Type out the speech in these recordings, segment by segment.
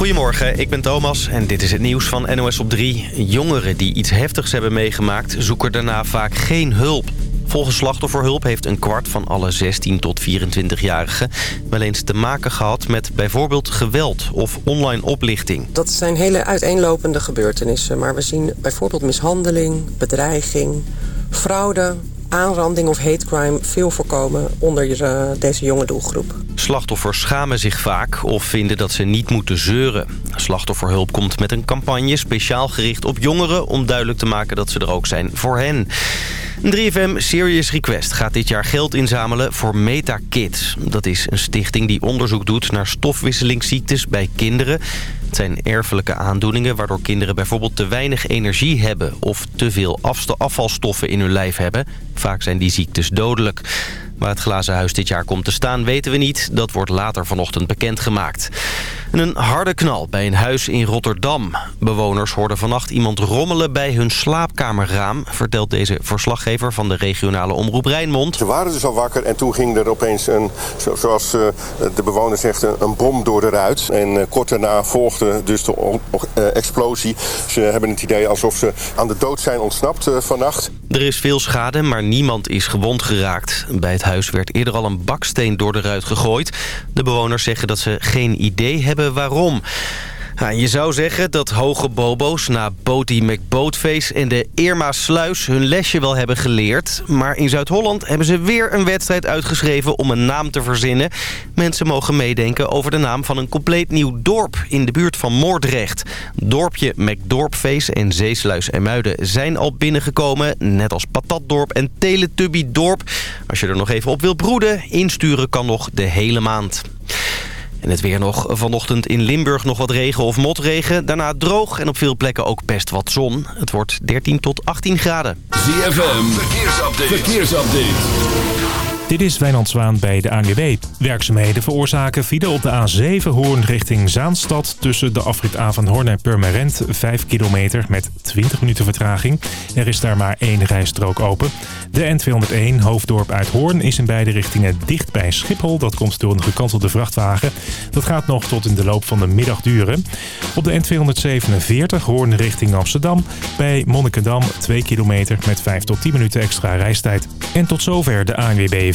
Goedemorgen, ik ben Thomas en dit is het nieuws van NOS op 3. Jongeren die iets heftigs hebben meegemaakt zoeken daarna vaak geen hulp. Volgens Slachtofferhulp heeft een kwart van alle 16 tot 24-jarigen... wel eens te maken gehad met bijvoorbeeld geweld of online oplichting. Dat zijn hele uiteenlopende gebeurtenissen. Maar we zien bijvoorbeeld mishandeling, bedreiging, fraude aanranding of hate crime veel voorkomen onder uh, deze jonge doelgroep. Slachtoffers schamen zich vaak of vinden dat ze niet moeten zeuren. Slachtofferhulp komt met een campagne speciaal gericht op jongeren... om duidelijk te maken dat ze er ook zijn voor hen. 3FM Serious Request gaat dit jaar geld inzamelen voor MetaKids. Dat is een stichting die onderzoek doet naar stofwisselingsziektes bij kinderen... Het zijn erfelijke aandoeningen waardoor kinderen bijvoorbeeld te weinig energie hebben... of te veel afvalstoffen in hun lijf hebben. Vaak zijn die ziektes dodelijk. Waar het glazen huis dit jaar komt te staan weten we niet. Dat wordt later vanochtend bekendgemaakt. een harde knal bij een huis in Rotterdam. Bewoners hoorden vannacht iemand rommelen bij hun slaapkamerraam... vertelt deze verslaggever van de regionale omroep Rijnmond. Ze waren dus al wakker en toen ging er opeens, een, zoals eh, de bewoner zegt, een bom door de ruit. En eh, kort daarna volgde dus de eh, explosie. Ze hebben het idee alsof ze aan de dood zijn ontsnapt vannacht. Er is veel schade, maar niemand is gewond geraakt. Bij het huis werd eerder al een baksteen door de ruit gegooid. De bewoners zeggen dat ze geen idee hebben waarom. Je zou zeggen dat hoge bobo's na Boaty McBoatface en de Irma Sluis hun lesje wel hebben geleerd. Maar in Zuid-Holland hebben ze weer een wedstrijd uitgeschreven om een naam te verzinnen. Mensen mogen meedenken over de naam van een compleet nieuw dorp in de buurt van Moordrecht. Dorpje McDorpface en Zeesluis en Muiden zijn al binnengekomen. Net als Patatdorp en Teletubby-dorp. Als je er nog even op wilt broeden, insturen kan nog de hele maand. En het weer nog. Vanochtend in Limburg nog wat regen of motregen. Daarna droog en op veel plekken ook best wat zon. Het wordt 13 tot 18 graden. ZFM, verkeersupdate. verkeersupdate. Dit is Wijnand Zwaan bij de ANWB. Werkzaamheden veroorzaken file op de A7 Hoorn richting Zaanstad... tussen de afrit A van Hoorn en Purmerend, 5 kilometer met 20 minuten vertraging. Er is daar maar één rijstrook open. De N201 Hoofddorp uit Hoorn is in beide richtingen dicht bij Schiphol. Dat komt door een gekantelde vrachtwagen. Dat gaat nog tot in de loop van de middag duren. Op de N247 Hoorn richting Amsterdam. Bij Monnikendam 2 kilometer met 5 tot 10 minuten extra reistijd. En tot zover de ANWB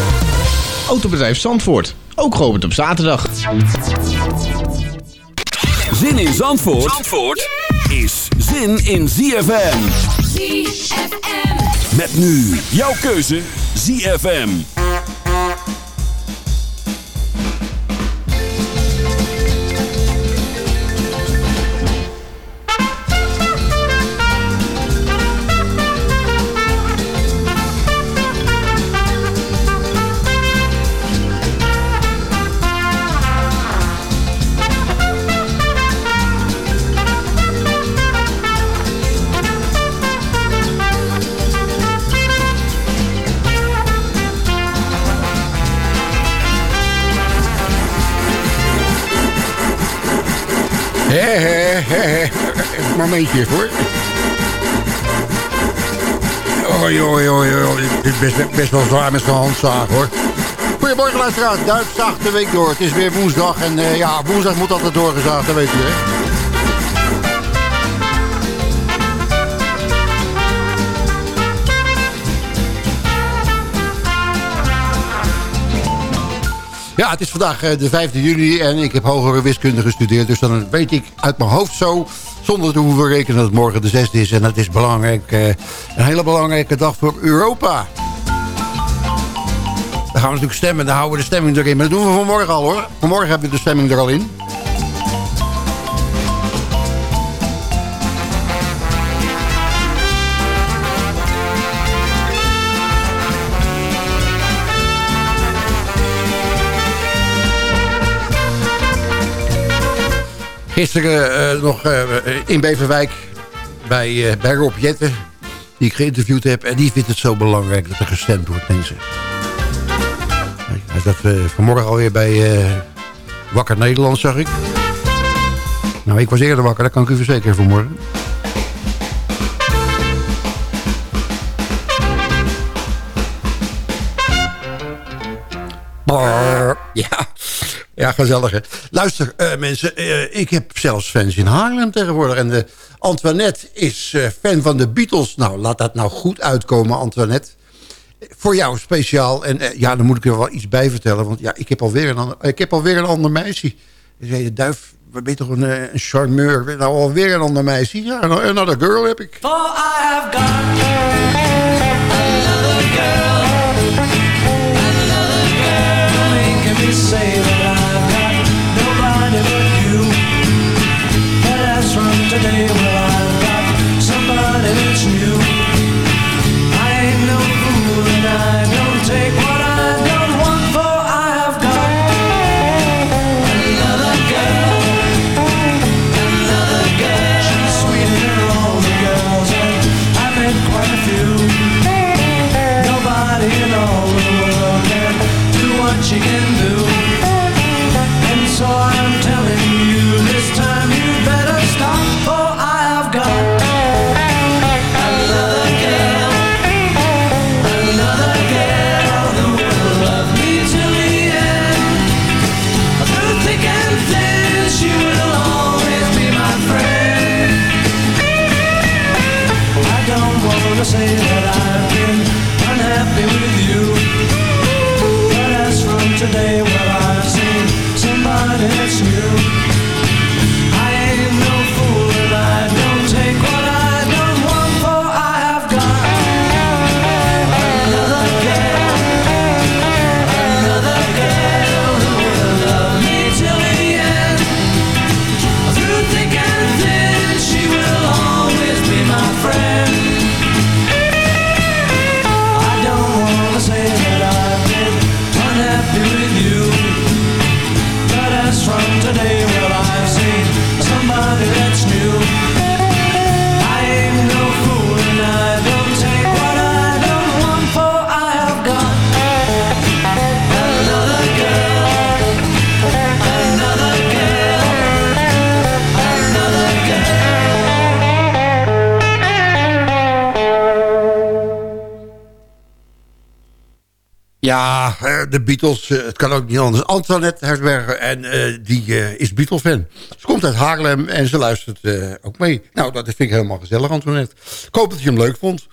Autobedrijf Zandvoort, ook geopend op zaterdag. Zin in Zandvoort, Zandvoort is zin in ZFM. ZFM. Met nu jouw keuze ZFM. Momentje hoor. Oi, oi, oi. Dit is best, wel zwaar met zijn handzaag hoor. Goedemorgen luisteraars, Duits zacht de week door. Het is weer woensdag en uh, ja, woensdag moet altijd doorgezaagd, dat weet hè. Ja, het is vandaag eh, de 5e juli en ik heb hogere wiskunde gestudeerd. Dus dan weet ik uit mijn hoofd zo zonder te hoeven rekenen dat het morgen de zesde is. En dat is belangrijk, uh, een hele belangrijke dag voor Europa. Dan gaan we natuurlijk stemmen, dan houden we de stemming erin. Maar dat doen we vanmorgen al hoor. Vanmorgen hebben we de stemming er al in. Gisteren nog in Beverwijk bij, bij Rob Jetten, die ik geïnterviewd heb. En die vindt het zo belangrijk dat er gestemd wordt, mensen. Dat vanmorgen alweer bij Wakker Nederland, zag ik. Nou, ik was eerder wakker, dat kan ik u verzekeren vanmorgen. Ja, ja gezellig hè. Luister uh, mensen, uh, ik heb zelfs fans in Haarlem tegenwoordig. En de Antoinette is fan van de Beatles. Nou, laat dat nou goed uitkomen Antoinette. Voor jou speciaal. En ja, dan moet ik er wel iets bij vertellen. Want ja, ik heb alweer een ander, ik heb alweer een ander meisje. Zei duif, ben je toch een, charmeur? Nou, alweer een ander meisje. Ja, another girl heb ik. Have got another girl. that I've name de Beatles, eh, het kan ook niet anders. Antoinette Hersberger, en uh, die uh, is Beatle-fan. Ze komt uit Haarlem en ze luistert ook mee. Nou, dat vind ik helemaal gezellig, Antoinette. Ik hoop dat je hem leuk vond.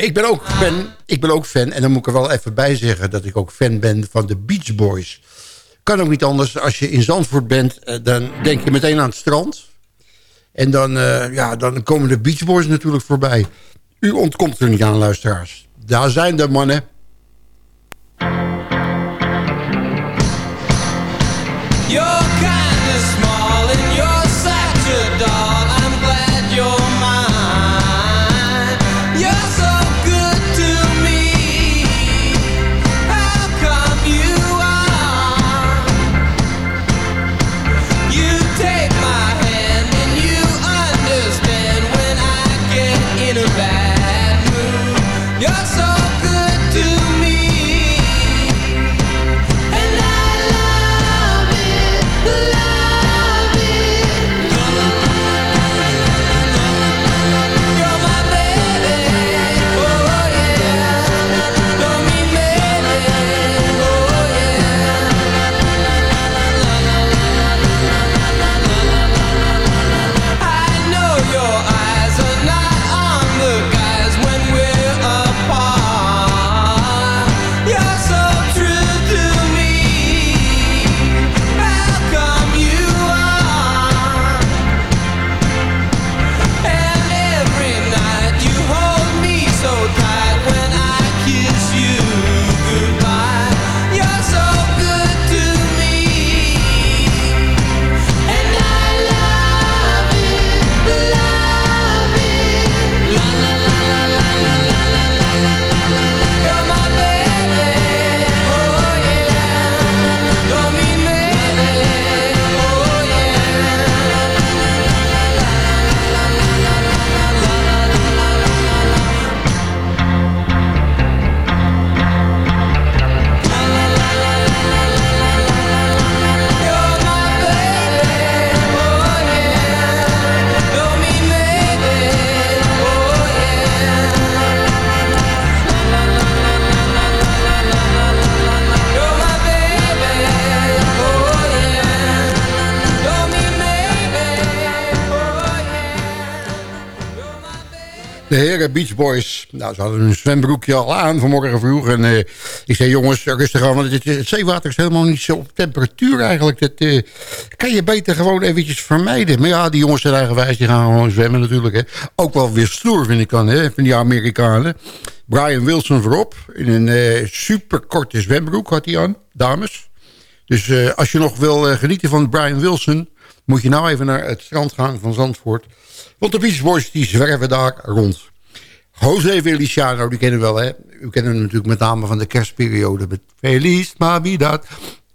ik, ben ook fan, ik ben ook fan, en dan moet ik er wel even bij zeggen... dat ik ook fan ben van de Beach Boys. Kan ook niet anders. Als je in Zandvoort bent, dan denk je meteen aan het strand. En dan, ja, dan komen de Beach Boys natuurlijk voorbij. U ontkomt er niet aan, luisteraars. Daar zijn de mannen... You're Heren Beach Boys. Nou, ze hadden hun zwembroekje al aan vanmorgen vroeg. En eh, ik zei, jongens, rustig aan. Want het, zeewater is helemaal niet zo op temperatuur eigenlijk. Dat eh, kan je beter gewoon eventjes vermijden. Maar ja, die jongens zijn eigenwijs. Die gaan gewoon zwemmen natuurlijk. Hè. Ook wel weer stoer vind ik dan, hè, van die Amerikanen. Brian Wilson voorop. In een eh superkorte zwembroek had hij aan. Dames. Dus eh, als je nog wil eh, genieten van Brian Wilson... moet je nou even naar het strand gaan van Zandvoort. Want de Beach Boys die zwerven daar rond. José Feliciano, die kennen we wel, hè? U kent hem natuurlijk met name van de kerstperiode. Met Feliz Navidad.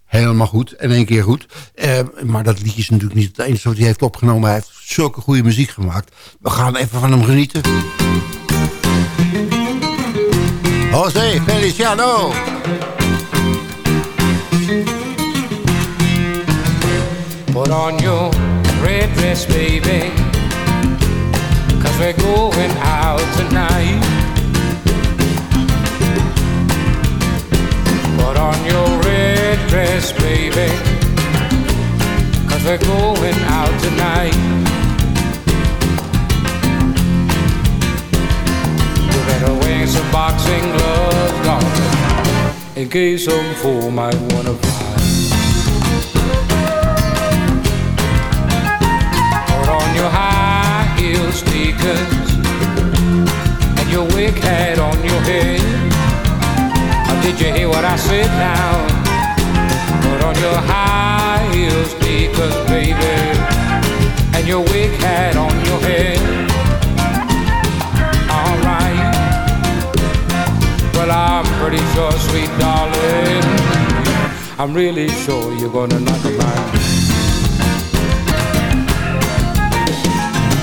Helemaal goed. En één keer goed. Eh, maar dat liedje is natuurlijk niet het enige wat hij heeft opgenomen. Hij heeft zulke goede muziek gemaakt. We gaan even van hem genieten. José Feliciano. Put on your red dress, baby. We're going out tonight. Put on your red dress, baby. Cause we're going out tonight. You better wear some boxing gloves, darling. In case some fool might wanna wig hat on your head. Or did you hear what I said now? Put on your high heel sneakers, baby, and your wig hat on your head. Alright. Well, I'm pretty sure, sweet darling, I'm really sure you're gonna knock 'em out.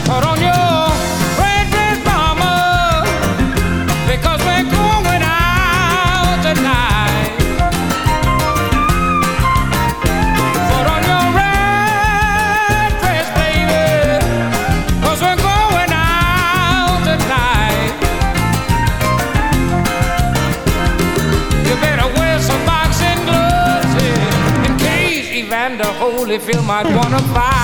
Put on your feel my bona.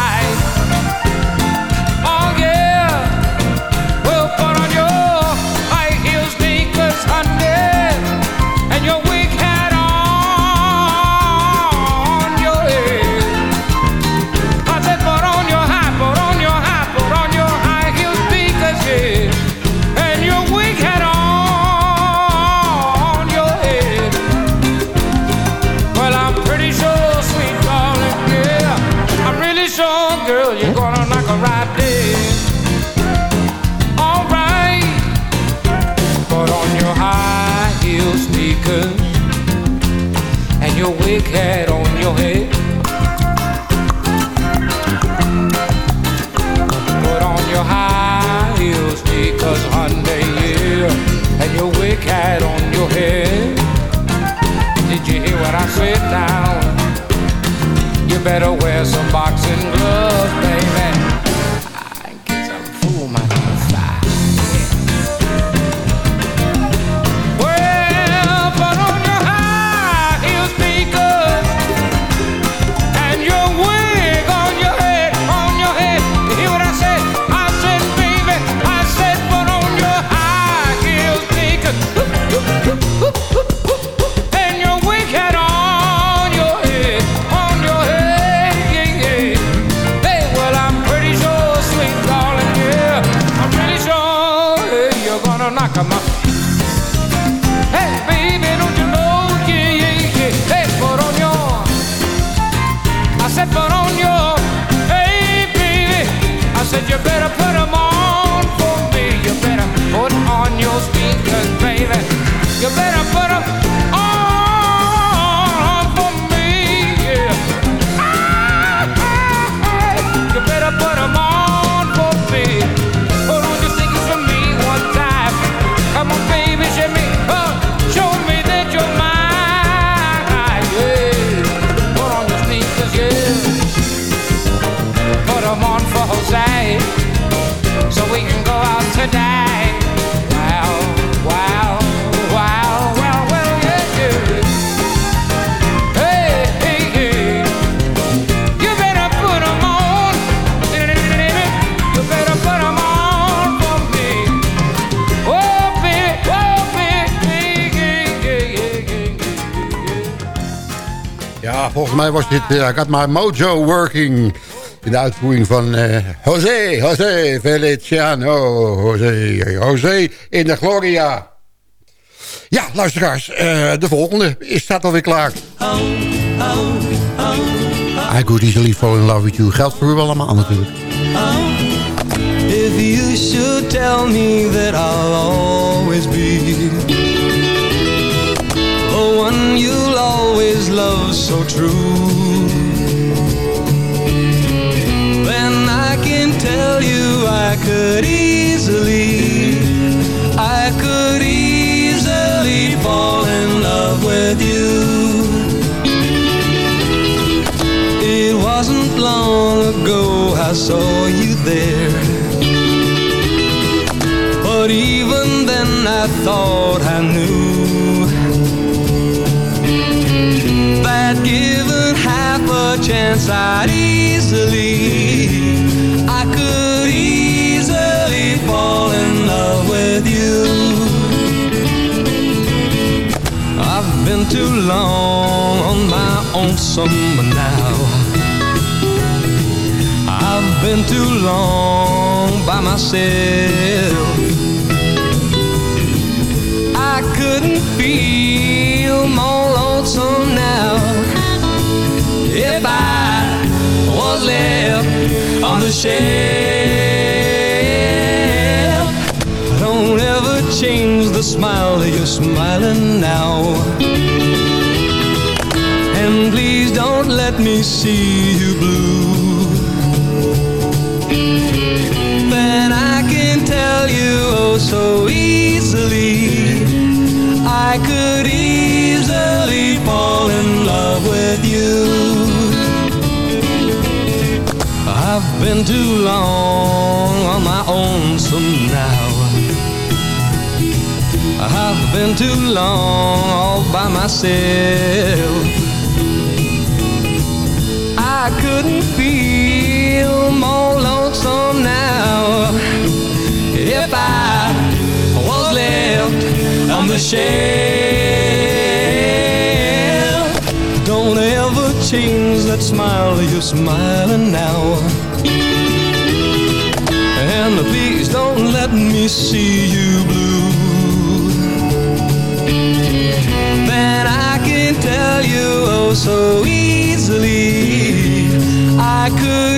Volgens mij was dit I Got My Mojo Working. In de uitvoering van uh, José, José Feliciano. José, José in de Gloria. Ja, luisteraars, uh, de volgende is, staat alweer klaar. I could easily fall in love with you. Geldt voor u allemaal natuurlijk. If you should tell me that I'll always be so true. Then I can tell you I could easily I could easily fall in love with you. It wasn't long ago I saw you there. But even then I thought I knew That given half a chance I'd easily I could easily fall in love with you. I've been too long on my own summer now. I've been too long by myself. I couldn't feel left on the shelf Don't ever change the smile that you're smiling now. And please don't let me see you blue. Then I can tell you oh so easily. I could been too long on my own so now I've been too long all by myself I couldn't feel more lonesome now if I was left on the shelf. Don't ever change that smile you're smiling now. Let me see you blue. Then I can tell you oh so easily I could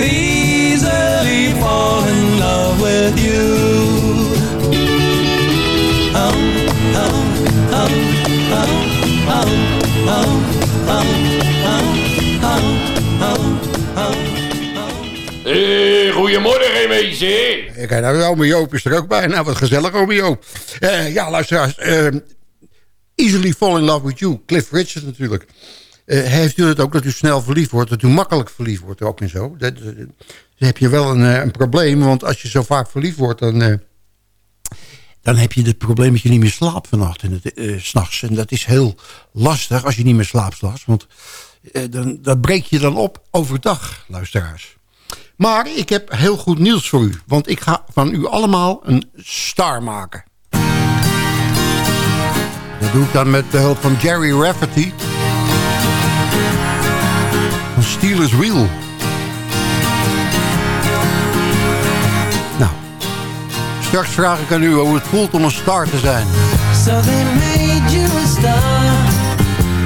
goedemorgen, mensen. Kijk, nou, ome Joop is er ook bij. Nou, wat gezellig, ome Joop. Uh, ja, luisteraars. Uh, easily fall in love with you. Cliff Richard natuurlijk. Uh, heeft u het ook dat u snel verliefd wordt? Dat u makkelijk verliefd wordt ook en zo? Dat, heb je wel een, een, probleem. Want als je zo vaak verliefd wordt... dan, dan heb je het probleem dat je niet meer slaapt vannacht. En uh, s'nachts. En dat is heel lastig als je niet meer slaapt s'nachts. Want dan, dat breek je dan op overdag, luisteraars. Maar ik heb heel goed nieuws voor u. Want ik ga van u allemaal een star maken. Dat doe ik dan met behulp van Jerry Rafferty. Van Steelers Wheel. Nou, straks vraag ik aan u hoe het voelt om een star te zijn. So they made you a star.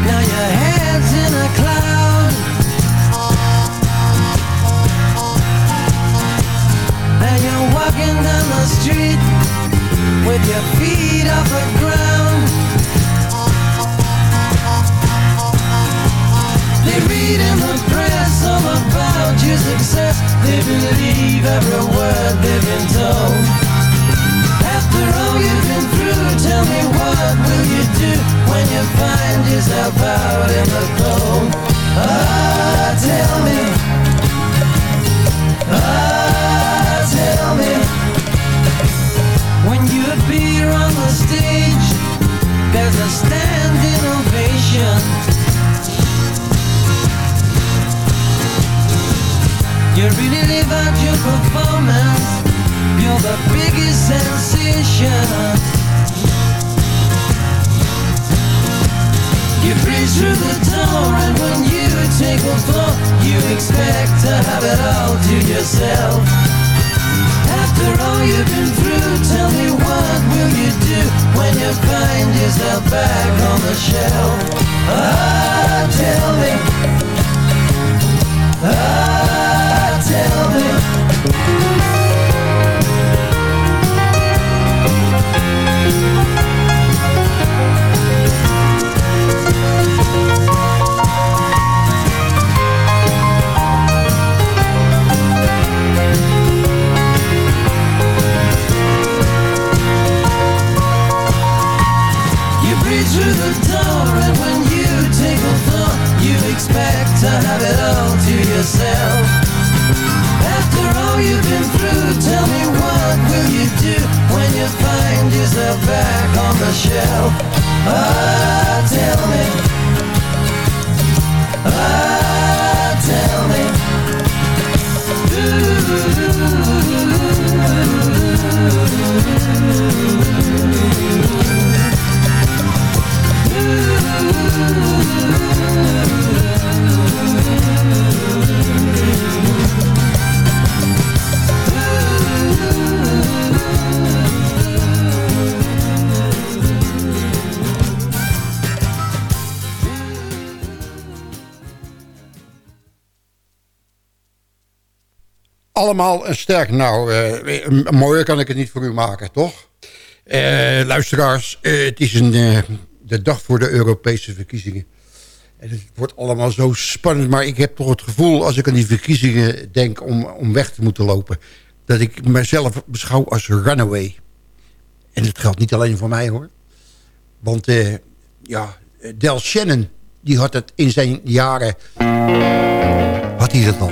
Now your head's in a cloud. Walking down the street with your feet off the ground. They read in the press all about your success. They believe every word they've been told. After all you've been through, tell me what will you do when you find yourself out in the cold? Ah, tell me. The stage, there's a standing ovation. You really live out your performance. You're the biggest sensation. You breeze through the door and when you take a you expect to have it all to yourself. After all you've been through, tell me what will you do when you find yourself back on the shelf? Ah, tell me. Ah, tell me. Yourself. After all you've been through Tell me what will you do When you find yourself back on the shelf? Ah, tell me. Ah, tell me Allemaal een sterk. Nou, eh, mooier kan ik het niet voor u maken, toch? Eh, luisteraars, eh, het is een, de dag voor de Europese verkiezingen. En het wordt allemaal zo spannend. Maar ik heb toch het gevoel, als ik aan die verkiezingen denk... om, om weg te moeten lopen... dat ik mezelf beschouw als runaway. En dat geldt niet alleen voor mij, hoor. Want, ja, Del Shannon... die had het in zijn jaren... had hij dat al.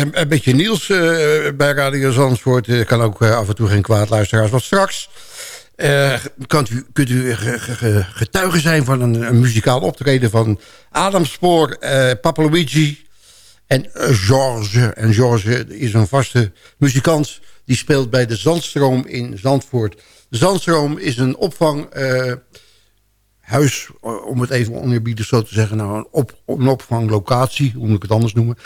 Een, een beetje Niels eh, bij Radio Zandvoort. Eh, kan ook eh, af en toe geen kwaad luisteraars. Want straks eh, kunt u, kunt u ge- ge- ge- getuige zijn van een, muzikaal optreden... van Adam Spoor, eh Papa Luigi en eh, George. En George is een vaste muzikant. Die speelt bij de Zandstroom in Zandvoort. De Zandstroom is een opvang... eh, huis, om het even oneerbiedig zo te zeggen... nou een, op, een opvanglocatie, hoe moet ik het anders noemen...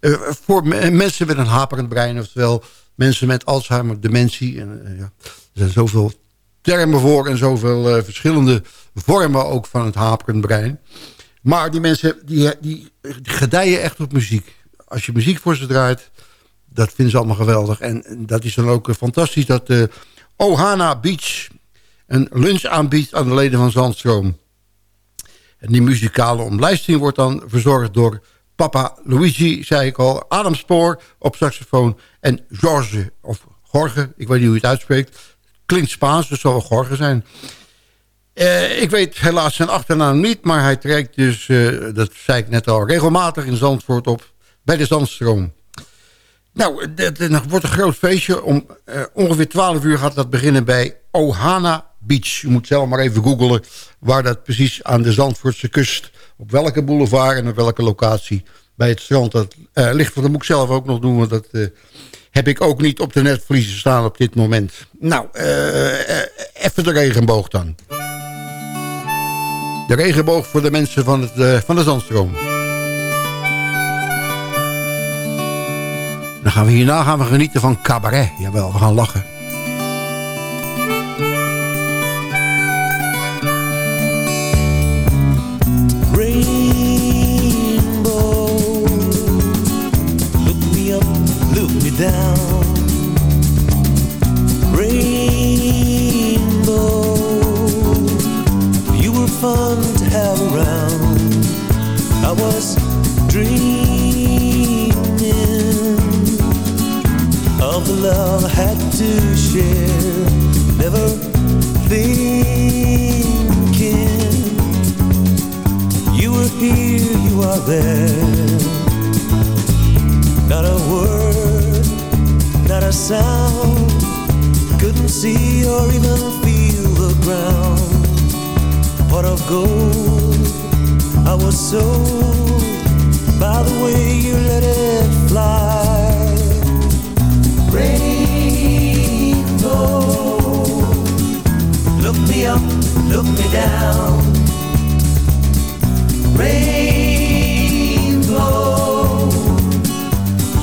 eh, voor me- mensen met een haperend brein, oftewel mensen met Alzheimer, dementie. En, eh, ja, er zijn zoveel termen voor en zoveel eh, verschillende vormen ook van het haperend brein. Maar die mensen die, die gedijen echt op muziek. Als je muziek voor ze draait, dat vinden ze allemaal geweldig. En dat is dan ook eh, fantastisch dat eh Ohana Beach een lunch aanbiedt aan de leden van Zandstroom. En die muzikale omlijsting wordt dan verzorgd door Papa Luigi, zei ik al, Adam Spoor op saxofoon en George, of Jorge, ik weet niet hoe je het uitspreekt. Klinkt Spaans, dus zal wel Jorge zijn. Eh, ik weet helaas zijn achternaam niet, maar hij trekt dus, eh, dat zei ik net al, regelmatig in Zandvoort op bij de Zandstroom. Nou, het het wordt een groot feestje. Om eh, ongeveer 12 uur gaat dat beginnen bij Ohana Beach. Je moet zelf maar even googlen waar dat precies aan de Zandvoortse kust... op welke boulevard en op welke locatie bij het strand dat eh, ligt. Dat moet ik zelf ook nog doen, want dat eh, heb ik ook niet op de netvliezen staan op dit moment. Nou, eh, even de regenboog dan. De regenboog voor de mensen van, het, van de Zandstroom. Dan gaan we hierna gaan we genieten van cabaret. Jawel, we gaan lachen. Fun to have around. I was dreaming of the love I had to share. Never thinking you were here, you are there. Not a word, not a sound. Couldn't see or even feel the ground. Pot of gold, I was sold by the way you let it fly. Rainbow, oh. look me up, look me down. Rainbow, oh.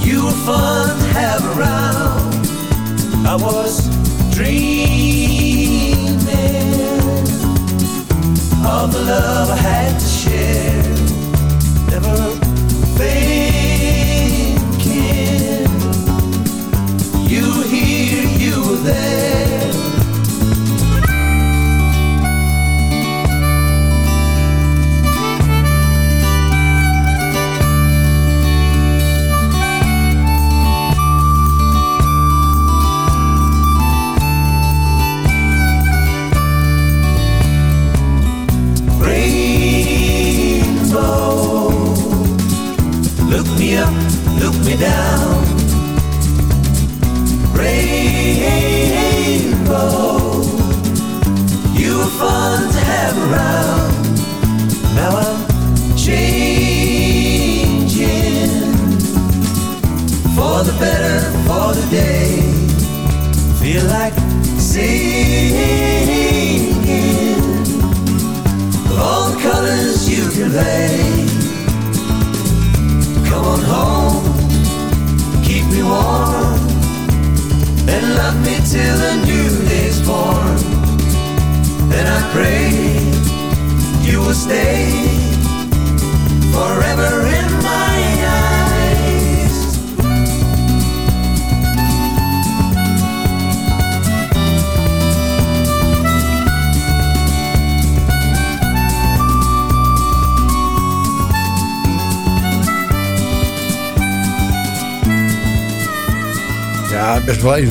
you were fun have around. I was dreaming love I had to share. Never thinking you were here, you were there.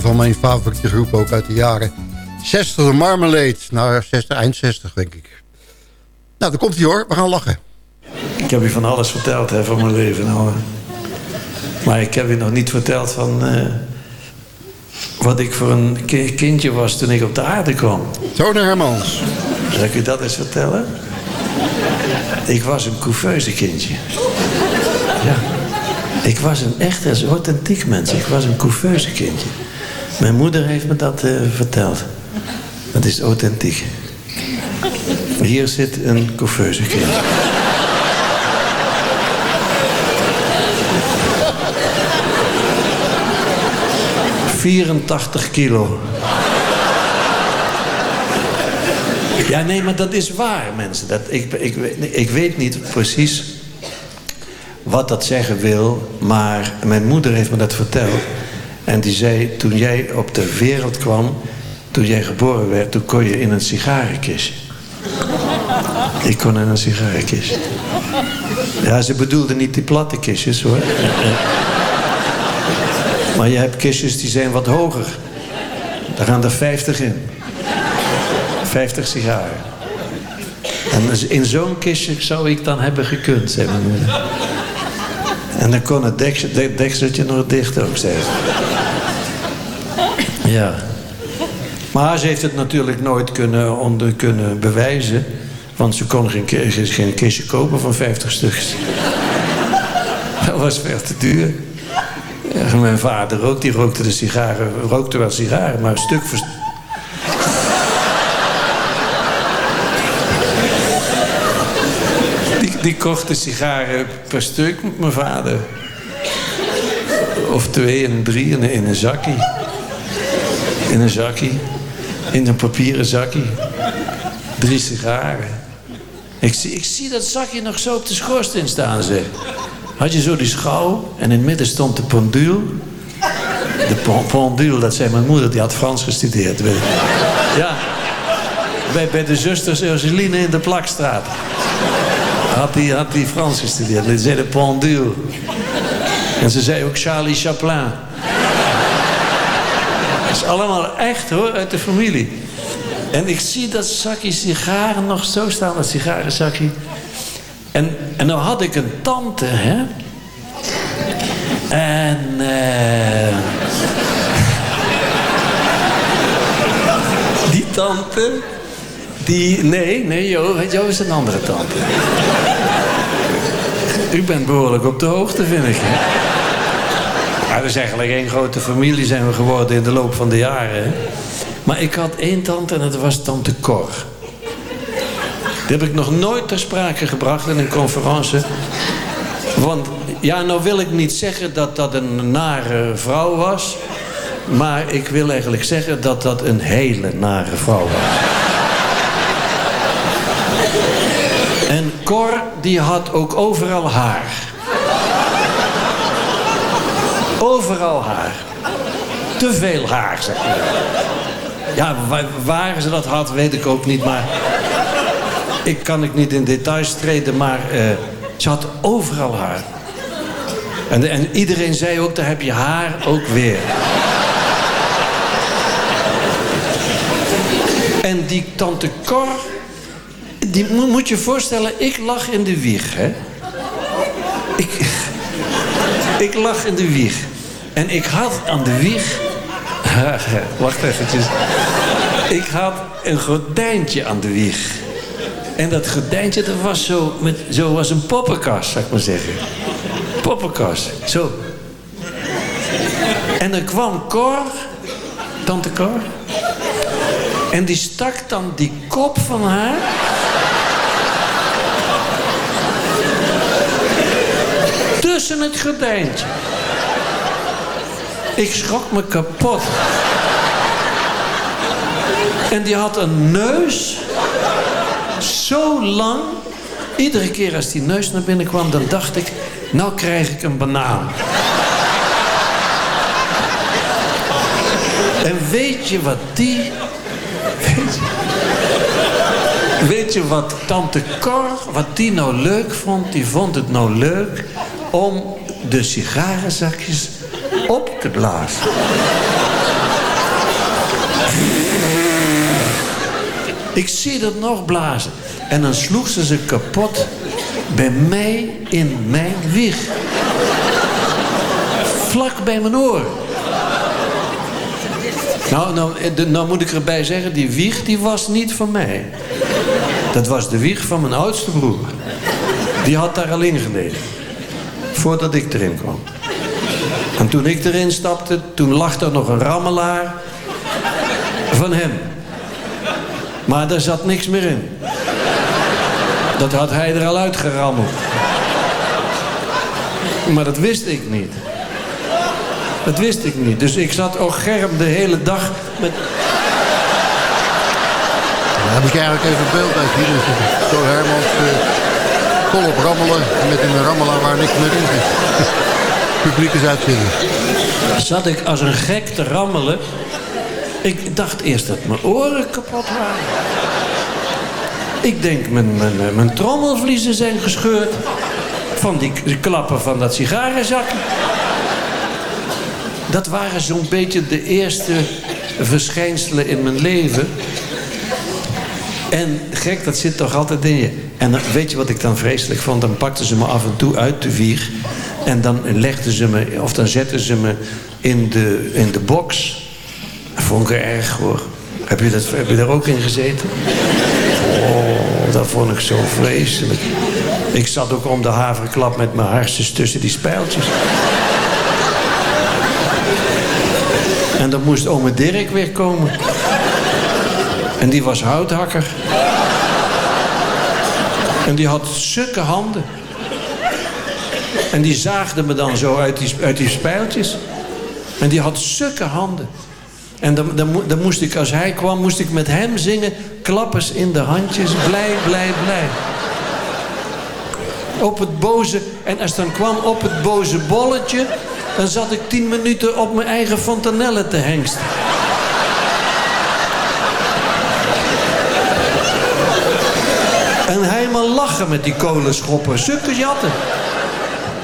Van mijn favoriete groepen ook uit de jaren 60. De Marmalade. Nou, 60, eind 60 denk ik. Nou, daar komt hij hoor. We gaan lachen. Ik heb je van alles verteld hè, van mijn leven. Nou, hè. maar ik heb je nog niet verteld van eh, wat ik voor een ki- kindje was toen ik op de aarde kwam. Toner Hermans. Zal ik je dat eens vertellen? Ik was een couveuse kindje. Ja. Ik was een echt een authentiek mens. Ik was een couveuse kindje. Mijn moeder heeft me dat eh, verteld. Dat is authentiek. Hier zit een couveuse-kind. ...84 kilo. Ja, nee, maar dat is waar, mensen. Dat, ik, ik, ik weet niet precies wat dat zeggen wil... maar mijn moeder heeft me dat verteld. En die zei, toen jij op de wereld kwam... toen jij geboren werd, toen kon je in een sigarenkistje. Ik kon in een sigarenkistje. Ja, ze bedoelde niet die platte kistjes, hoor. Maar je hebt kistjes die zijn wat hoger. Daar gaan er 50 in. 50 sigaren. En dus in zo'n kistje zou ik dan hebben gekund, zei mijn moeder. En dan kon het deksel- de- dekseltje nog dicht ook, zei ze. Ja. Maar ze heeft het natuurlijk nooit kunnen, onder, kunnen bewijzen. Want ze kon geen, geen kistje kopen van 50 stuks. Dat was veel te duur. Ja, mijn vader ook, die rookte de sigaren, rookte wel sigaren, maar stuk voor Die, kocht de sigaren per stuk, mijn vader. Of twee en drie in, een zakkie. In een zakkie. In een papieren zakkie. Drie sigaren. Ik zie, ik zie dat zakje nog zo op de schoorsteen staan, zeg. Had je zo die schouw en in het midden stond de pendule. De pen- pendule, dat zei mijn moeder, die had Frans gestudeerd. Ja, bij, bij de zusters Ursuline in de Plakstraat. Had die, had die Frans gestudeerd. Zei de pendule. En ze zei ook Charlie Chaplin. Dat is allemaal echt hoor, uit de familie. En ik zie dat zakje sigaren nog zo staan, dat sigarenzakje. En, en nou had ik een tante, hè. En... eh die tante... Die... Nee, nee, Jo, Jo is een andere tante. U bent behoorlijk op de hoogte, vind ik. Ja, dat is eigenlijk één grote familie zijn we geworden in de loop van de jaren. Maar ik had één tante en dat was tante Cor. Die heb ik nog nooit ter sprake gebracht in een conferentie. Want ja, nou wil ik niet zeggen dat dat een nare vrouw was. Maar ik wil eigenlijk zeggen dat dat een hele nare vrouw was. En Cor, die had ook overal haar. Overal haar. Te veel haar, zeg maar. Ja, wa- waar ze dat had, weet ik ook niet, maar... Ik kan ik niet in details treden, maar eh, ze had overal haar. En, en iedereen zei ook, daar heb je haar ook weer. En die tante Cor, die mo- moet je voorstellen, ik lag in de wieg, hè. Ik, ik lag in de wieg. En ik had aan de wieg... Wacht eventjes. Ik had een gordijntje aan de wieg. En dat gordijntje, dat was zo, met, zo was een poppenkast, zou ik maar zeggen. Poppenkast, zo. En er kwam Cor, tante Cor... En die stak dan die kop van haar... tussen het gordijntje. Ik schrok me kapot. En die had een neus... zo lang... Iedere keer als die neus naar binnen kwam, dan dacht ik... nou krijg ik een banaan. En weet je wat die... Weet je, weet je wat tante Cor, wat die nou leuk vond? Die vond het nou leuk om de sigarenzakjes op te blazen. Ik zie dat nog blazen. En dan sloeg ze ze kapot bij mij in mijn wieg. Vlak bij mijn oor. Nou, nou, eh, nou moet ik erbij zeggen, die wieg die was niet van mij. Dat was de wieg van mijn oudste broer. Die had daar al in gelegen. Voordat ik erin kwam. En toen ik erin stapte, toen lag er nog een rammelaar van hem. Maar daar zat niks meer in. Dat had hij er al uitgerammeld. Maar dat wist ik niet. Dat wist ik niet. Dus ik zat ook germ de hele dag met... Dan moet je eigenlijk even beeld zien. Dus Zo Hermans eh volop rammelen. En met een rammelaar waar niks meer in zit. Publiek is uitzingen. Zat ik als een gek te rammelen. Ik dacht eerst dat mijn oren kapot waren. Ik denk, mijn, mijn, eh, mijn trommelvliezen zijn gescheurd. Van die klappen van dat sigarenzakje. Dat waren zo'n beetje de eerste verschijnselen in mijn leven. En gek, dat zit toch altijd in je. En dan, weet je wat ik dan vreselijk vond? Dan pakten ze me af en toe uit de vier. En dan legden ze me, of dan zetten ze me in de, in de box. Dat vond ik erg hoor. Heb je, dat, heb je daar ook in gezeten? Oh, dat vond ik zo vreselijk. Ik zat ook om de haverklap met mijn hartjes tussen die spijltjes. En dan moest ome Dirk weer komen. En die was houthakker. En die had zulke handen. En die zaagde me dan zo uit die, uit die spijltjes. En die had zulke handen. En dan, dan, dan moest ik, als hij kwam, moest ik met hem zingen. Klappers in de handjes, blij, blij, blij. Op het boze, en als dan kwam op het boze bolletje... dan zat ik tien minuten op mijn eigen fontanelle te hengsten. En hij maar lachen met die kolenschoppen. Zulke jatten.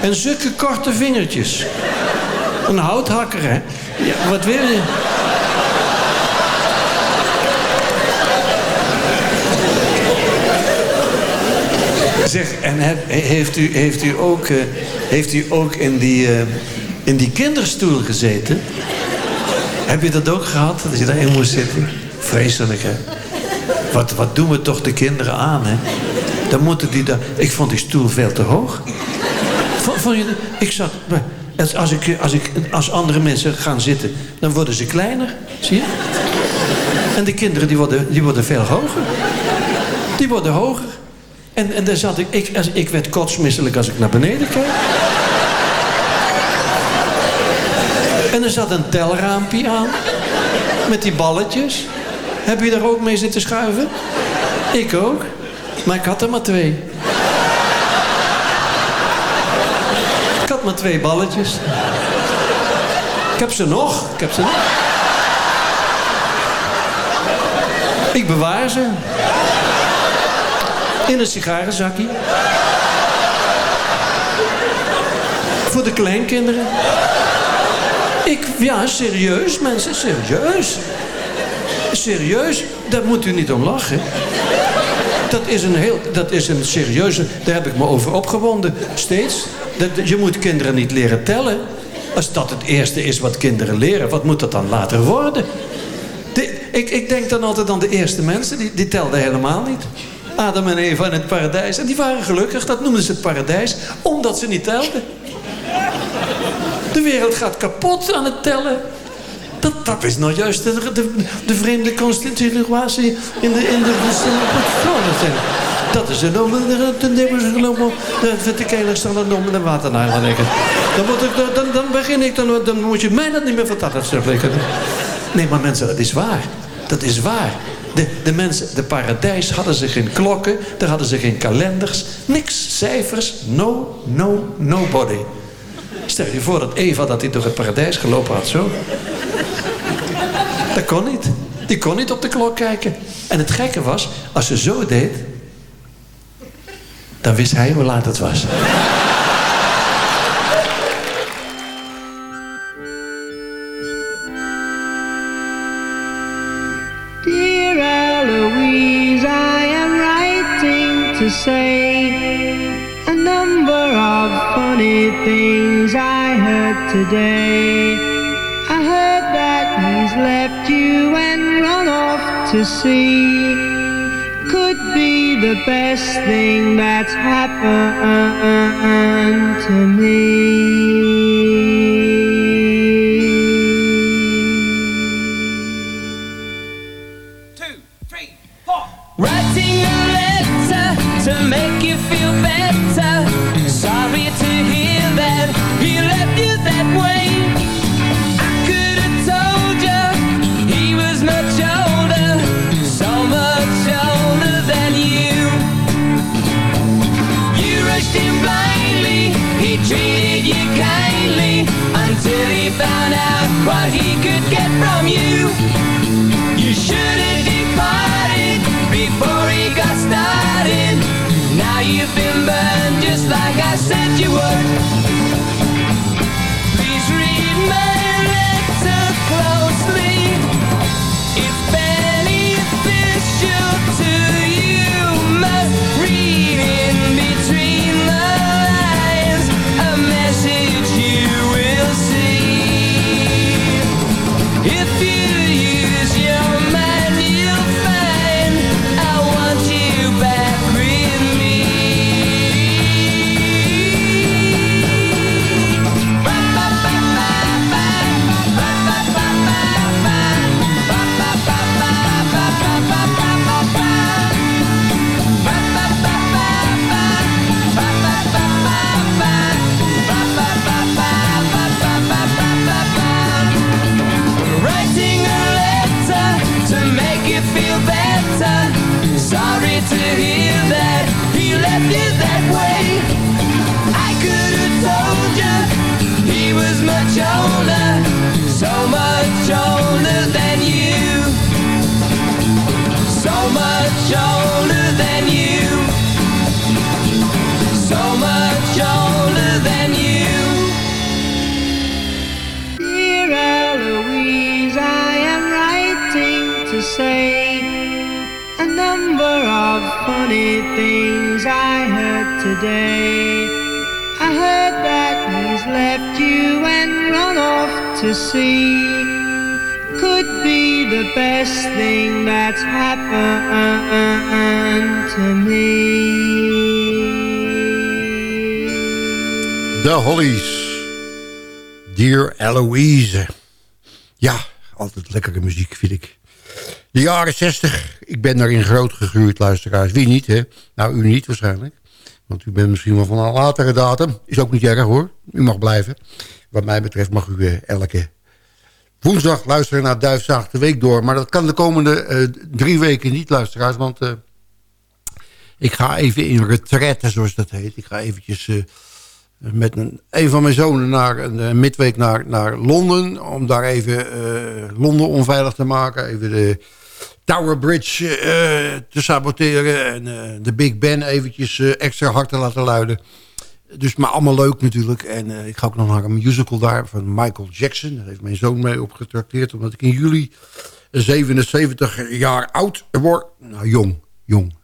En zulke korte vingertjes. Een houthakker, hè? Ja, wat wil je? Zeg, en heeft, u, heeft, u ook, eh, heeft u ook in die, eh, in die kinderstoel gezeten? Heb je dat ook gehad, dat je daarin moest zitten? Vreselijk, hè? Wat, wat doen we toch de kinderen aan, hè? Dan moeten die daar... Ik vond die stoel veel te hoog. Je, ik zat... Als, ik, als, ik, als andere mensen gaan zitten, dan worden ze kleiner. Zie je? En de kinderen die worden, die worden veel hoger. Die worden hoger. En, en daar zat ik, ik, als, ik werd kotsmisselijk als ik naar beneden keek. En er zat een telraampje aan. Met die balletjes. Heb je daar ook mee zitten schuiven? Ik ook. Maar ik had er maar twee. Ik had maar twee balletjes. Ik heb ze nog. Ik heb ze nog. Ik bewaar ze. In een sigarenzakje. Voor de kleinkinderen. Ik, ja, serieus mensen, serieus. Serieus, daar moet u niet om lachen. Dat is een heel, dat is een serieuze, daar heb ik me over opgewonden, steeds. Dat, je moet kinderen niet leren tellen. Als dat het eerste is wat kinderen leren, wat moet dat dan later worden? De- ik, ik denk dan altijd aan de eerste mensen, die, die telden helemaal niet. Adam en Eva in het paradijs. En die waren gelukkig, dat noemden ze het paradijs, omdat ze niet telden. De wereld gaat kapot aan het tellen. Dat, dat is nou juist de, de, de vreemde constitutie in de, in de, Dat is een om de vertekelig staan dan om de water naar. Dan, moet ik, dan, dan begin ik, dan, dan moet je mij dat niet meer vertellen. Nee, maar mensen, dat is waar. Dat is waar. De, de mensen, de paradijs hadden ze geen klokken, daar hadden ze geen kalenders, niks, cijfers, no, no, nobody. Stel je voor dat Eva dat hij door het paradijs gelopen had, zo. Dat kon niet. Die kon niet op de klok kijken. En het gekke was, als ze zo deed... dan wist hij hoe laat het was. Dear Eloise, I am writing to say a number of funny things I heard today. To sea. Could be the best thing that's happened to me. Jaren 60, ik ben daarin groot gegroeid, luisteraars. Wie niet, hè? Nou, u niet waarschijnlijk. Want u bent misschien wel van een latere datum. Is ook niet erg, hoor. U mag blijven. Wat mij betreft mag u eh, elke woensdag luisteren naar Duifzaag de Week door. Maar dat kan de komende eh, drie weken niet, luisteraars. Want eh, ik ga even in retraite, zoals dat heet. Ik ga eventjes... met een, een van mijn zonen naar een midweek naar, naar Londen. Om daar even Londen onveilig te maken. Even de Tower Bridge eh, te saboteren. En eh, de Big Ben eventjes eh, extra hard te laten luiden. Dus maar allemaal leuk natuurlijk. En eh, ik ga ook nog naar een musical daar van Michael Jackson. Daar heeft mijn zoon mee opgetrakteerd. Omdat ik in juli 77 jaar oud word. Nou, jong. Jong.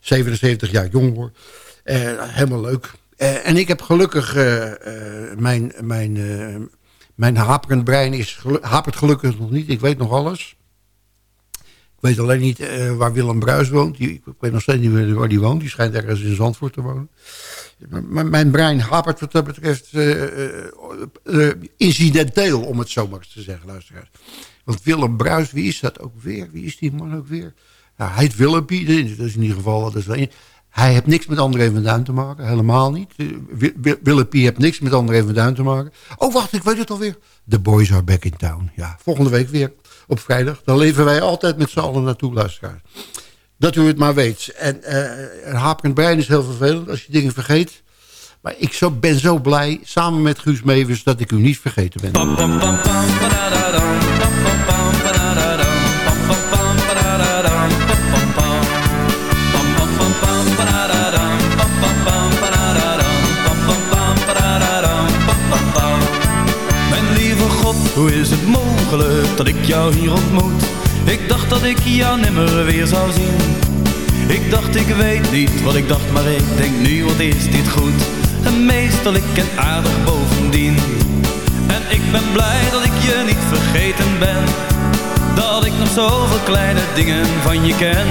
77 jaar jong word. Eh, helemaal leuk. Eh, en ik heb gelukkig... eh, eh, mijn, mijn, eh, mijn haperend brein is hapert gelukkig nog niet. Ik weet nog alles. Weet alleen niet eh, waar Willem Bruis woont. Ik weet nog steeds niet waar die woont. Die schijnt ergens in Zandvoort te wonen. Mijn brein hapert wat dat betreft eh, eh, incidenteel, om het zo maar te zeggen, luisteraars. Want Willem Bruis, wie is dat ook weer? Wie is die man ook weer? Hij heet Willempie, dat is in ieder geval... Dat is hij heeft niks met André van Duin te maken, helemaal niet. Wi- Wi- Willempie heeft niks met André van Duin te maken. Oh, wacht, ik weet het alweer. The Boys Are Back in Town. Ja, volgende week weer op vrijdag. Dan leven wij altijd met z'n allen naartoe, luisteraars. Dat u het maar weet. En eh een haperend brein is heel vervelend als je dingen vergeet. Maar ik zo, ben zo blij, samen met Guus Meeuwis, dat ik u niet vergeten ben. Mijn lieve God, hoe is het mogelijk dat ik jou hier ontmoet? Ik dacht dat ik jou nimmer weer zou zien. Ik dacht ik weet niet wat ik dacht, maar ik denk nu wat is dit goed. En meesterlijk en aardig bovendien. En ik ben blij dat ik je niet vergeten ben. Dat ik nog zoveel kleine dingen van je ken.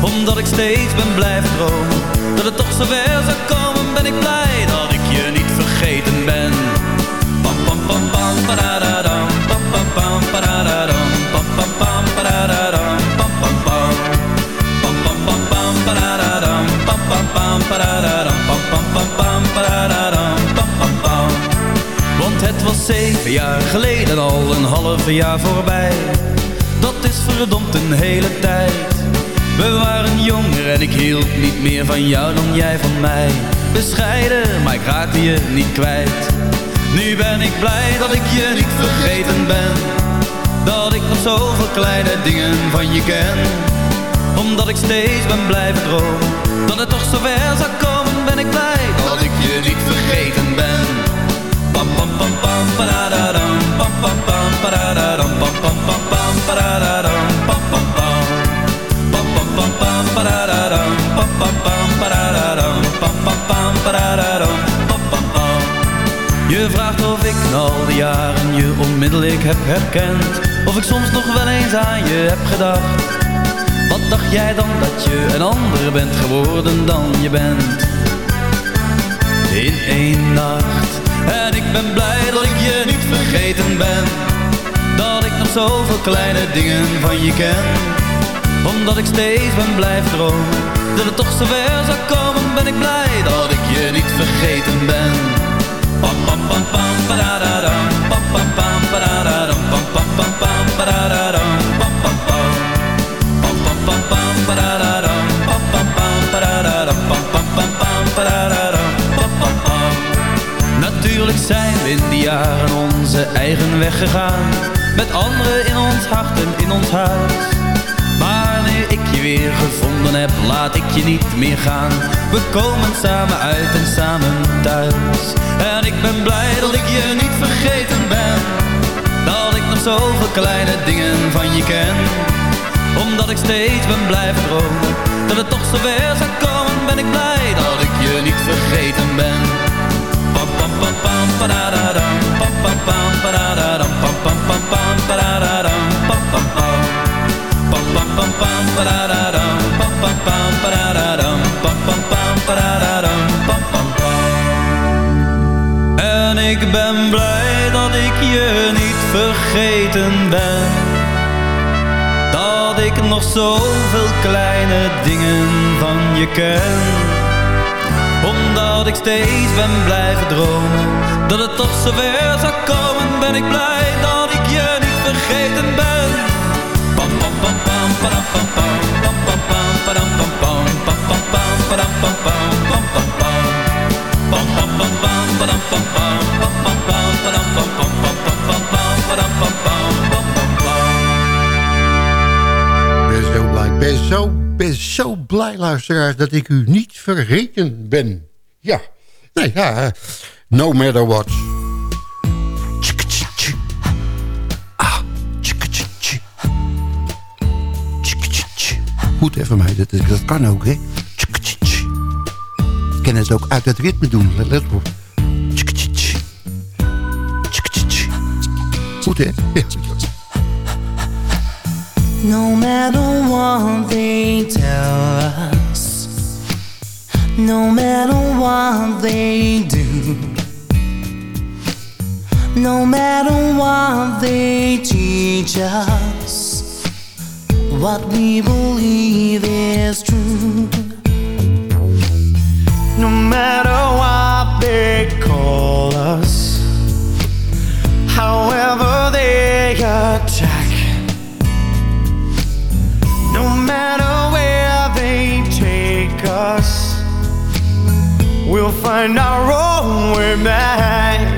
Omdat ik steeds ben blijven dromen. Dat het toch zover zou komen, ben ik blij dat ik jaar geleden al een half jaar voorbij. Dat is verdomd een hele tijd. We waren jonger en ik hield niet meer van jou dan jij van mij. Bescheiden, maar ik raakte je niet kwijt. Nu ben ik blij dat ik je niet vergeten ben. Dat ik nog zoveel kleine dingen van je ken. Omdat ik steeds ben blijven dromen. Dat het toch zover zou komen, ben ik blij dat ik je niet vergeten ben. Je vraagt of ik al die jaren je onmiddellijk heb herkend. Of ik soms nog wel eens aan je heb gedacht. Wat dacht jij dan dat je een ander bent geworden dan je bent? In één nacht En ik ben blij dat ik je niet vergeten ben. Dat ik nog zoveel kleine dingen van je ken. Omdat ik steeds ben blijven dromen. Dat het toch zover zou komen ben ik blij dat ik je niet vergeten ben. Pam pam pam pam Pam pam pam Pam pam pam pam Pam eigen weg gegaan. Met anderen in ons hart en in ons huis. Maar nu ik je weer gevonden heb, laat ik je niet meer gaan. We komen samen uit en samen thuis. En ik ben blij dat ik je niet vergeten ben. Dat ik nog zoveel kleine dingen van je ken. Omdat ik steeds ben blijven dromen. Dat het toch zover zou komen, ben ik blij dat ik je niet vergeten ben. Pam Pam pam pam En ik ben blij dat ik je niet vergeten ben. Dat ik nog zoveel kleine dingen van je ken. Omdat ik steeds ben blijven dromen Dat het toch zover zou komen Ben ik blij dat ik je niet vergeten ben Pam pam pam pam pam pam Pam pam pam pam pam Pam pam pam pam pam Pam pam pam Pam pam pam pam pam pam Pam pam. Ik zo, ben zo blij, luisteraars, dat ik u niet vergeten ben. Ja, nee, ja, eh, no matter what. Goed even mij, dat, dat kan ook, hè. Ik kan het ook uit het ritme doen, let, let op. Goed, hè? Ja. No matter what they tell us, no matter what they do, no matter what they teach us, what we believe is true. No matter what they call us, however they attack. No matter where they take us, we'll find our own way back.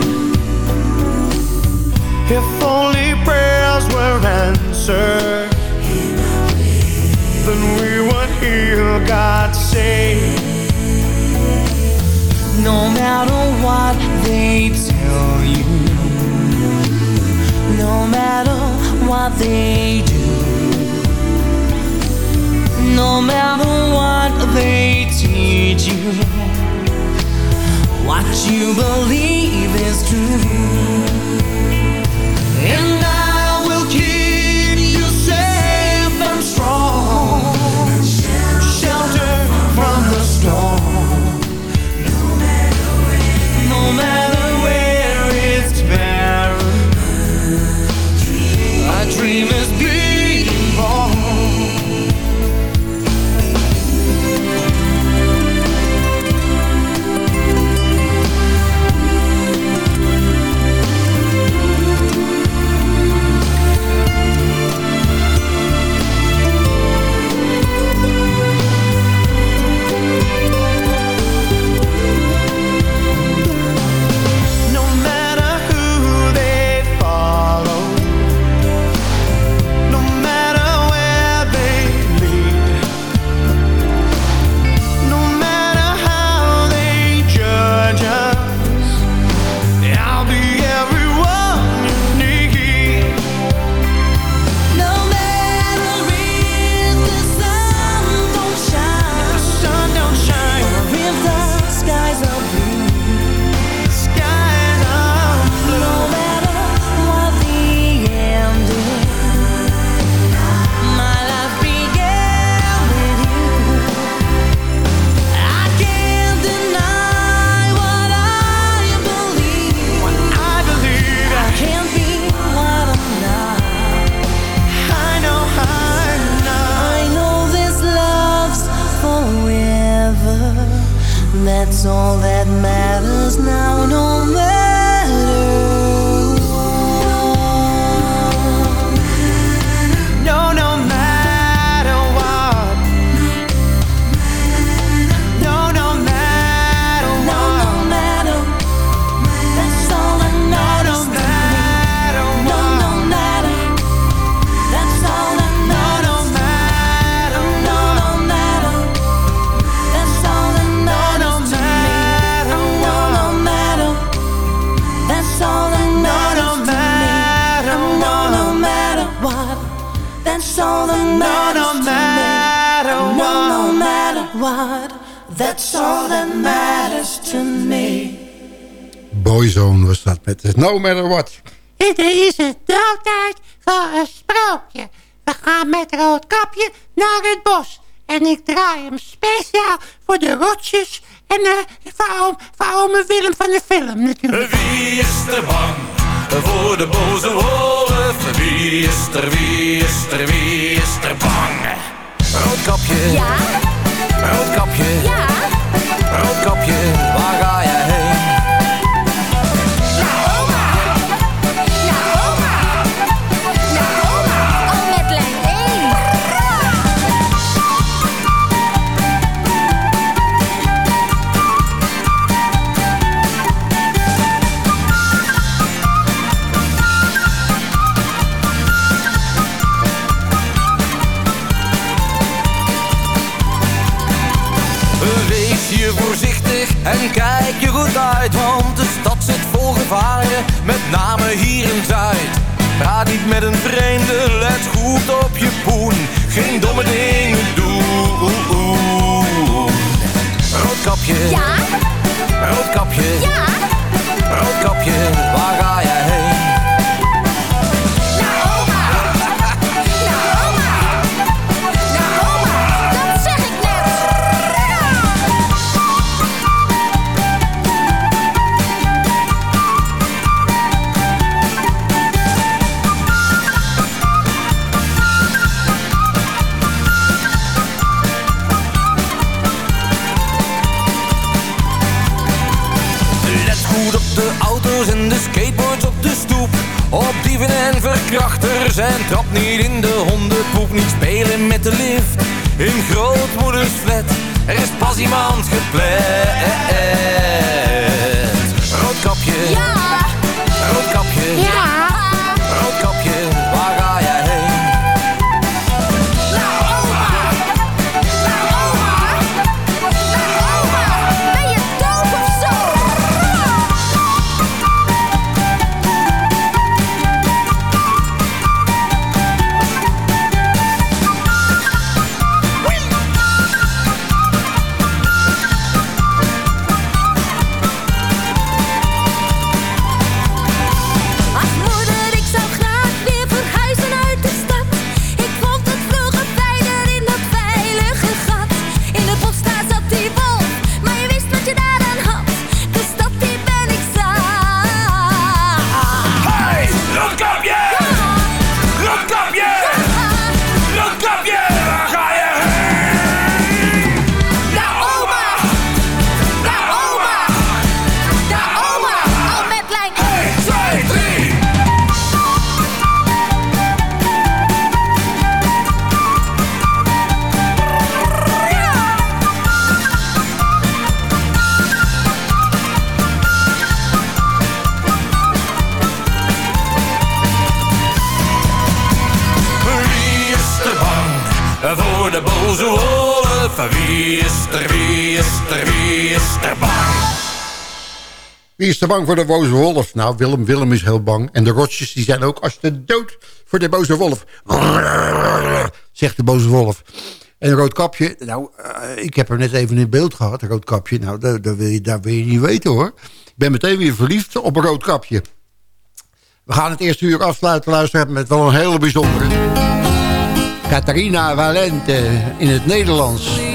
If only prayers were answered, then we would hear God say, No matter what they tell you, no matter what they do, no matter what they teach you, what you believe is true. Het is No Matter What. Dit is het droogtijd van een sprookje. We gaan met Roodkapje naar het bos. En ik draai hem speciaal voor de rotjes en uh, voor, voor Willem van de film natuurlijk. Wie is er bang voor de boze wolf? Wie is er, wie is er, wie is er bang? Roodkapje. Ja. Roodkapje. Ja. Roodkapje, waar ga voorzichtig en kijk je goed uit, want de stad zit vol gevaren, met name hier in Zuid. Praat niet met een vreemde, let goed op je poen, geen domme dingen doen. Roodkapje, ja? Roodkapje, ja? Roodkapje, waar ga je? and boze wolf. Wie is er, wie is er, wie is er bang? Wie is er bang voor de boze wolf? Nou, Willem Willem is heel bang. En de rotjes die zijn ook als de dood voor de boze wolf. Zegt de boze wolf. En roodkapje, nou, eh, ik heb er net even in beeld gehad, roodkapje. Nou, daar, daar, wil je, daar wil je niet weten hoor. Ik ben meteen weer verliefd op een roodkapje. We gaan het eerste uur afsluiten, luisteren, met wel een hele bijzondere. Catharina Valente in het Nederlands.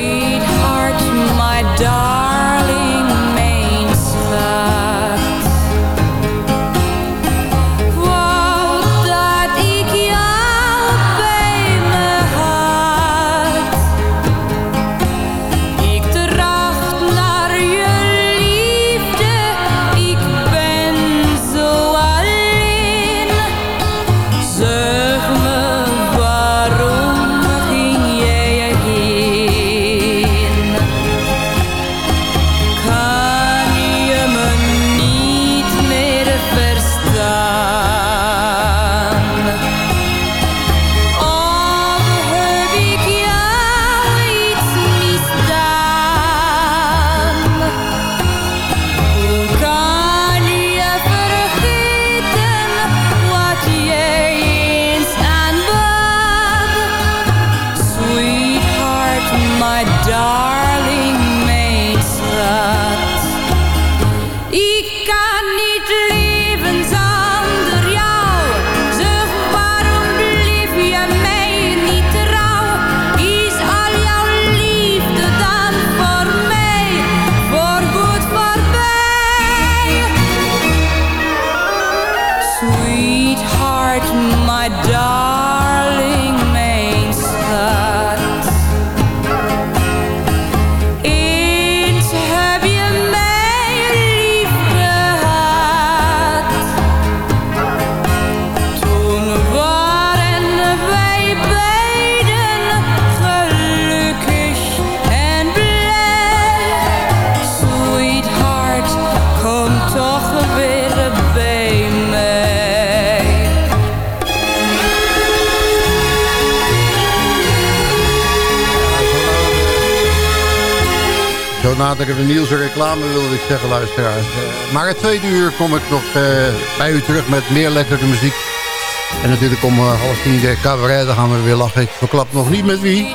Reclame, wilde ik zeggen, luisteraars. Eh, Maar het tweede uur kom ik nog eh, bij u terug met meer lekkere muziek. En natuurlijk om eh, half tien de cabaret, dan gaan we weer lachen. Ik verklap nog niet met wie.